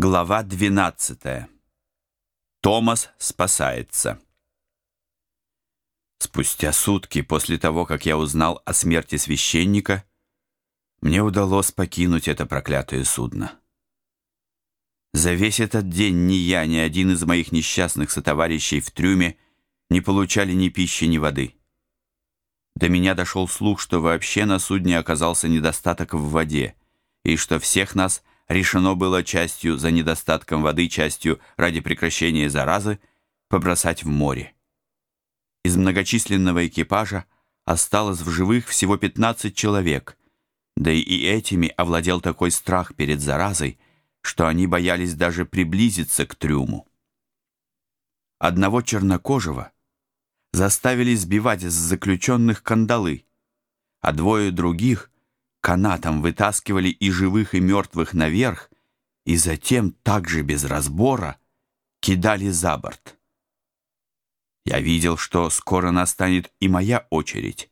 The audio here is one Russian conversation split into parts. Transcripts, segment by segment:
Глава 12. Томас спасается. Спустя сутки после того, как я узнал о смерти священника, мне удалось покинуть это проклятое судно. За весь этот день ни я, ни один из моих несчастных сотоварищей в трюме не получали ни пищи, ни воды. До меня дошел слух, что вообще на судне оказался недостаток в воде, и что всех нас – решено было частью за недостатком воды, частью ради прекращения заразы побросать в море. Из многочисленного экипажа осталось в живых всего 15 человек, да и этими овладел такой страх перед заразой, что они боялись даже приблизиться к трюму. Одного чернокожего заставили сбивать с заключенных кандалы, а двое других — канатом вытаскивали и живых, и мертвых наверх, и затем также без разбора кидали за борт. Я видел, что скоро настанет и моя очередь,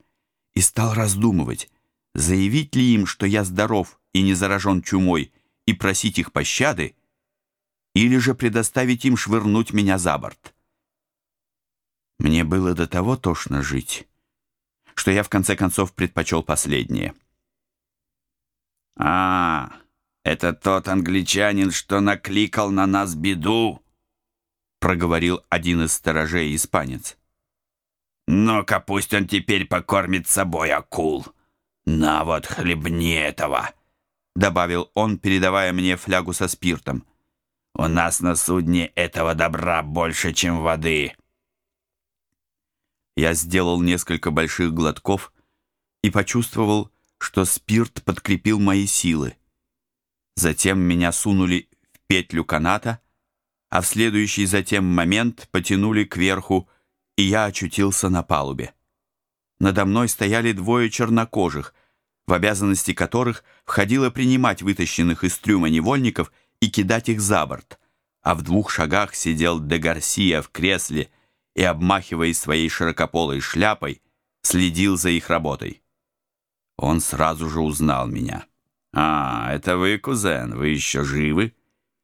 и стал раздумывать, заявить ли им, что я здоров и не заражен чумой, и просить их пощады, или же предоставить им швырнуть меня за борт. Мне было до того тошно жить, что я в конце концов предпочел последнее — «А, это тот англичанин, что накликал на нас беду», проговорил один из сторожей испанец. «Ну-ка, пусть он теперь покормит собой акул. На вот, хлебни этого», добавил он, передавая мне флягу со спиртом. «У нас на судне этого добра больше, чем воды». Я сделал несколько больших глотков и почувствовал, что спирт подкрепил мои силы. Затем меня сунули в петлю каната, а в следующий затем момент потянули кверху, и я очутился на палубе. Надо мной стояли двое чернокожих, в обязанности которых входило принимать вытащенных из трюма невольников и кидать их за борт, а в двух шагах сидел де Гарсия в кресле и, обмахиваясь своей широкополой шляпой, следил за их работой. Он сразу же узнал меня. «А, это вы, кузен, вы еще живы?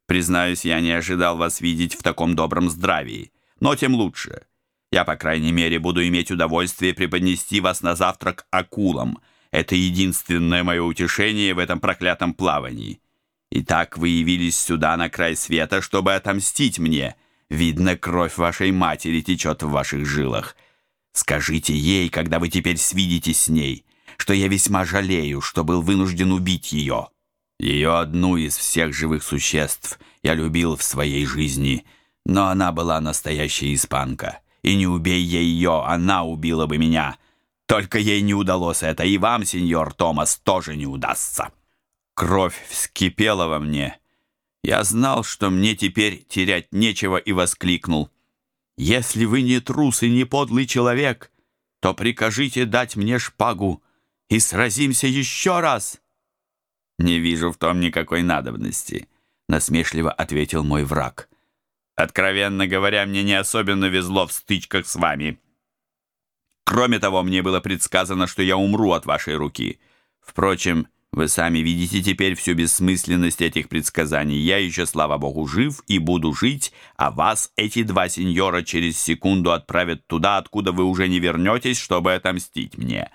Признаюсь, я не ожидал вас видеть в таком добром здравии, но тем лучше. Я, по крайней мере, буду иметь удовольствие преподнести вас на завтрак акулам. Это единственное мое утешение в этом проклятом плавании. Итак, вы явились сюда, на край света, чтобы отомстить мне. Видно, кровь вашей матери течет в ваших жилах. Скажите ей, когда вы теперь свидитесь с ней» что я весьма жалею, что был вынужден убить ее. Ее одну из всех живых существ я любил в своей жизни, но она была настоящая испанка, и не убей я ее, она убила бы меня. Только ей не удалось это, и вам, сеньор Томас, тоже не удастся. Кровь вскипела во мне. Я знал, что мне теперь терять нечего, и воскликнул. «Если вы не трус и не подлый человек, то прикажите дать мне шпагу, и сразимся еще раз!» «Не вижу в том никакой надобности», — насмешливо ответил мой враг. «Откровенно говоря, мне не особенно везло в стычках с вами. Кроме того, мне было предсказано, что я умру от вашей руки. Впрочем, вы сами видите теперь всю бессмысленность этих предсказаний. Я еще, слава богу, жив и буду жить, а вас эти два сеньора через секунду отправят туда, откуда вы уже не вернетесь, чтобы отомстить мне».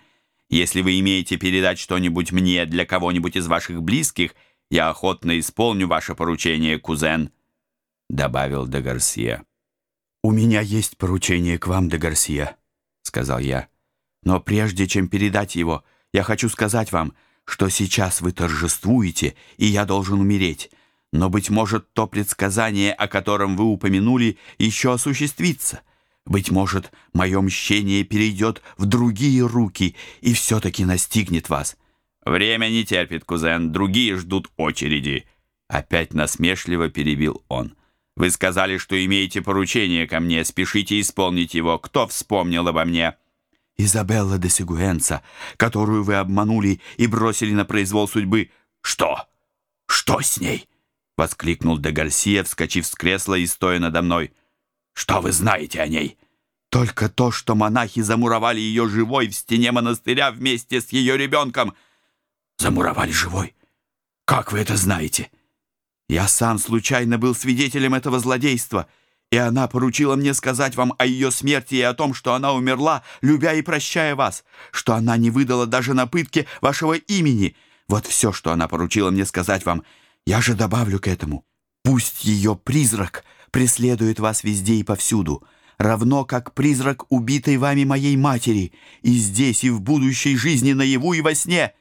Если вы имеете передать что-нибудь мне для кого-нибудь из ваших близких, я охотно исполню ваше поручение, кузен», — добавил де Гарсия. «У меня есть поручение к вам, де Гарсия», — сказал я. «Но прежде чем передать его, я хочу сказать вам, что сейчас вы торжествуете, и я должен умереть. Но, быть может, то предсказание, о котором вы упомянули, еще осуществится. Быть может, мое мщение перейдет в другие руки и все-таки настигнет вас. Время не терпит, кузен, другие ждут очереди. Опять насмешливо перебил он. Вы сказали, что имеете поручение ко мне, спешите исполнить его. Кто вспомнил обо мне? Изабелла де Сигуэнса, которую вы обманули и бросили на произвол судьбы. Что? Что с ней? Воскликнул де Гарсия, вскочив с кресла и стоя надо мной. Что вы знаете о ней? Только то, что монахи замуровали ее живой в стене монастыря вместе с ее ребенком. Замуровали живой? Как вы это знаете? Я сам случайно был свидетелем этого злодейства, и она поручила мне сказать вам о ее смерти и о том, что она умерла, любя и прощая вас, что она не выдала даже на пытке вашего имени. Вот все, что она поручила мне сказать вам. Я же добавлю к этому. Пусть ее призрак преследует вас везде и повсюду, равно как призрак убитой вами моей матери, и здесь, и в будущей жизни, наяву и во сне».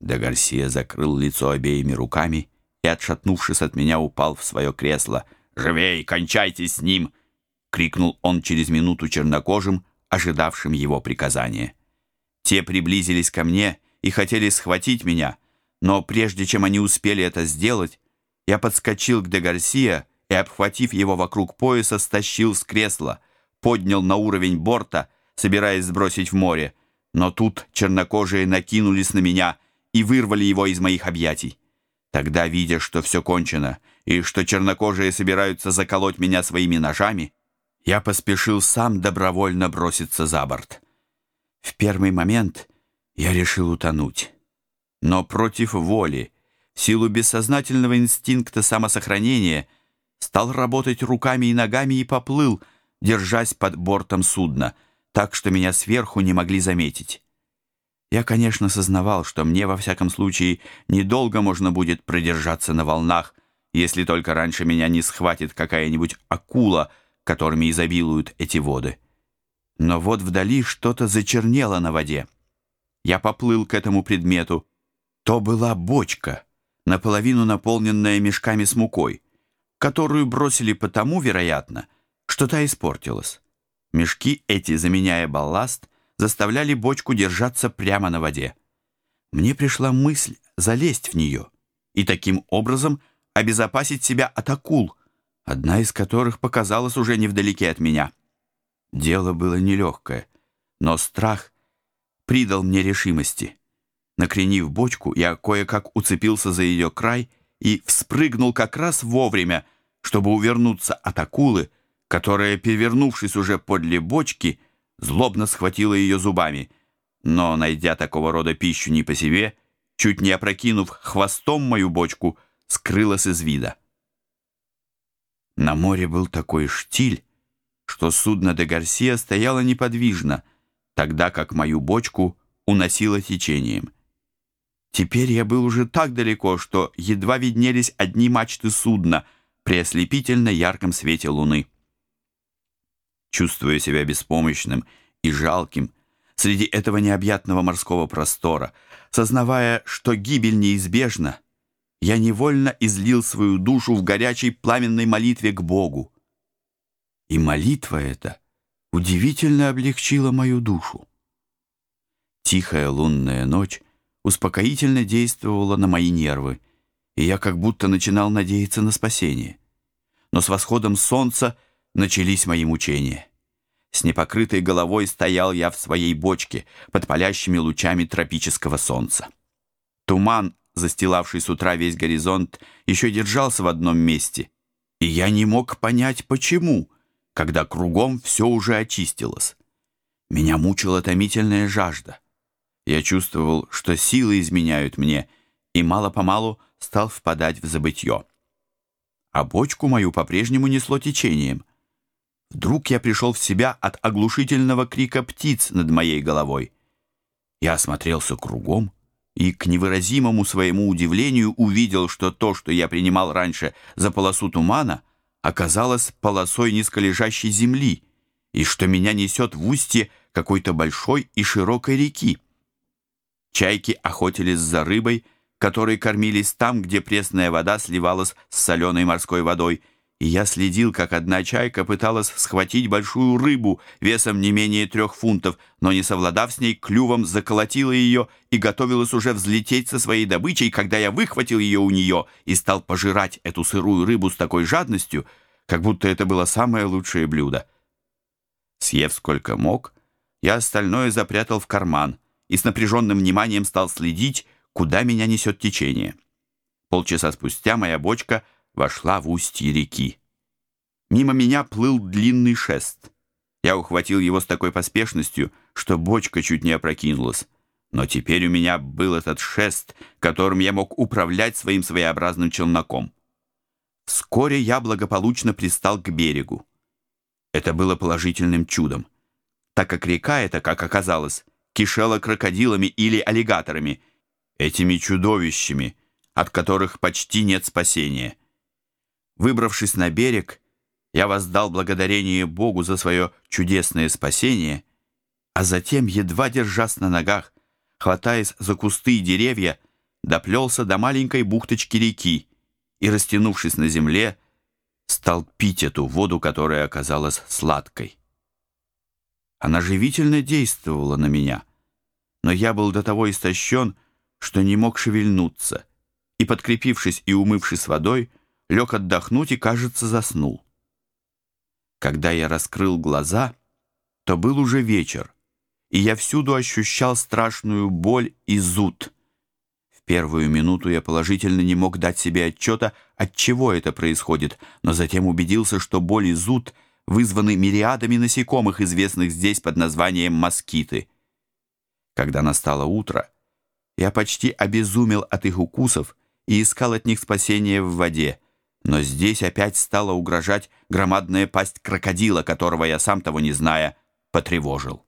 Де Гарсия закрыл лицо обеими руками и, отшатнувшись от меня, упал в свое кресло. «Живей, кончайте с ним!» — крикнул он через минуту чернокожим, ожидавшим его приказания. Те приблизились ко мне и хотели схватить меня, но прежде чем они успели это сделать, я подскочил к де Гарсия и, обхватив его вокруг пояса, стащил с кресла, поднял на уровень борта, собираясь сбросить в море, но тут чернокожие накинулись на меня и вырвали его из моих объятий. Тогда, видя, что все кончено, и что чернокожие собираются заколоть меня своими ножами, я поспешил сам добровольно броситься за борт. В первый момент я решил утонуть. Но против воли, силу бессознательного инстинкта самосохранения, стал работать руками и ногами и поплыл, держась под бортом судна, так что меня сверху не могли заметить. Я, конечно, сознавал, что мне, во всяком случае, недолго можно будет продержаться на волнах, если только раньше меня не схватит какая-нибудь акула, которыми изобилуют эти воды. Но вот вдали что-то зачернело на воде. Я поплыл к этому предмету. То была бочка, наполовину наполненная мешками с мукой, которую бросили потому, вероятно, что та испортилась. Мешки эти, заменяя балласт, заставляли бочку держаться прямо на воде. Мне пришла мысль залезть в нее и таким образом обезопасить себя от акул, одна из которых показалась уже невдалеке от меня. Дело было нелегкое, но страх придал мне решимости. Накренив бочку, я кое-как уцепился за ее край и вспрыгнул как раз вовремя, чтобы увернуться от акулы, которая, перевернувшись уже подле бочки, злобно схватила ее зубами, но, найдя такого рода пищу не по себе, чуть не опрокинув хвостом мою бочку, скрылась из вида. На море был такой штиль, что судно де Гарсия стояло неподвижно, тогда как мою бочку уносило течением. Теперь я был уже так далеко, что едва виднелись одни мачты судна при ослепительно ярком свете луны чувствуя себя беспомощным и жалким среди этого необъятного морского простора, сознавая, что гибель неизбежна, я невольно излил свою душу в горячей пламенной молитве к Богу. И молитва эта удивительно облегчила мою душу. Тихая лунная ночь успокоительно действовала на мои нервы, и я как будто начинал надеяться на спасение. Но с восходом солнца начались мои мучения. С непокрытой головой стоял я в своей бочке под палящими лучами тропического солнца. Туман, застилавший с утра весь горизонт, еще держался в одном месте, и я не мог понять, почему, когда кругом все уже очистилось. Меня мучила томительная жажда. Я чувствовал, что силы изменяют мне, и мало-помалу стал впадать в забытье. А бочку мою по-прежнему несло течением. Вдруг я пришел в себя от оглушительного крика птиц над моей головой. Я осмотрелся кругом и, к невыразимому своему удивлению, увидел, что то, что я принимал раньше за полосу тумана, оказалось полосой низколежащей земли, и что меня несет в устье какой-то большой и широкой реки. Чайки охотились за рыбой, которой кормились там, где пресная вода сливалась с соленой морской водой, и я следил, как одна чайка пыталась схватить большую рыбу весом не менее трех фунтов, но не совладав с ней, клювом заколотила ее и готовилась уже взлететь со своей добычей, когда я выхватил ее у нее и стал пожирать эту сырую рыбу с такой жадностью, как будто это было самое лучшее блюдо. Съев сколько мог, я остальное запрятал в карман и с напряженным вниманием стал следить, куда меня несет течение. Полчаса спустя моя бочка — вошла в устье реки. Мимо меня плыл длинный шест. Я ухватил его с такой поспешностью, что бочка чуть не опрокинулась. Но теперь у меня был этот шест, которым я мог управлять своим своеобразным челноком. Вскоре я благополучно пристал к берегу. Это было положительным чудом, так как река эта, как оказалось, кишела крокодилами или аллигаторами, этими чудовищами, от которых почти нет спасения. Выбравшись на берег, я воздал благодарение Богу за свое чудесное спасение, а затем, едва держась на ногах, хватаясь за кусты и деревья, доплелся до маленькой бухточки реки и, растянувшись на земле, стал пить эту воду, которая оказалась сладкой. Она живительно действовала на меня, но я был до того истощен, что не мог шевельнуться, и, подкрепившись и умывшись водой, лег отдохнуть и, кажется, заснул. Когда я раскрыл глаза, то был уже вечер, и я всюду ощущал страшную боль и зуд. В первую минуту я положительно не мог дать себе отчета, от чего это происходит, но затем убедился, что боль и зуд вызваны мириадами насекомых, известных здесь под названием москиты. Когда настало утро, я почти обезумел от их укусов и искал от них спасения в воде, но здесь опять стала угрожать громадная пасть крокодила, которого я, сам того не зная, потревожил.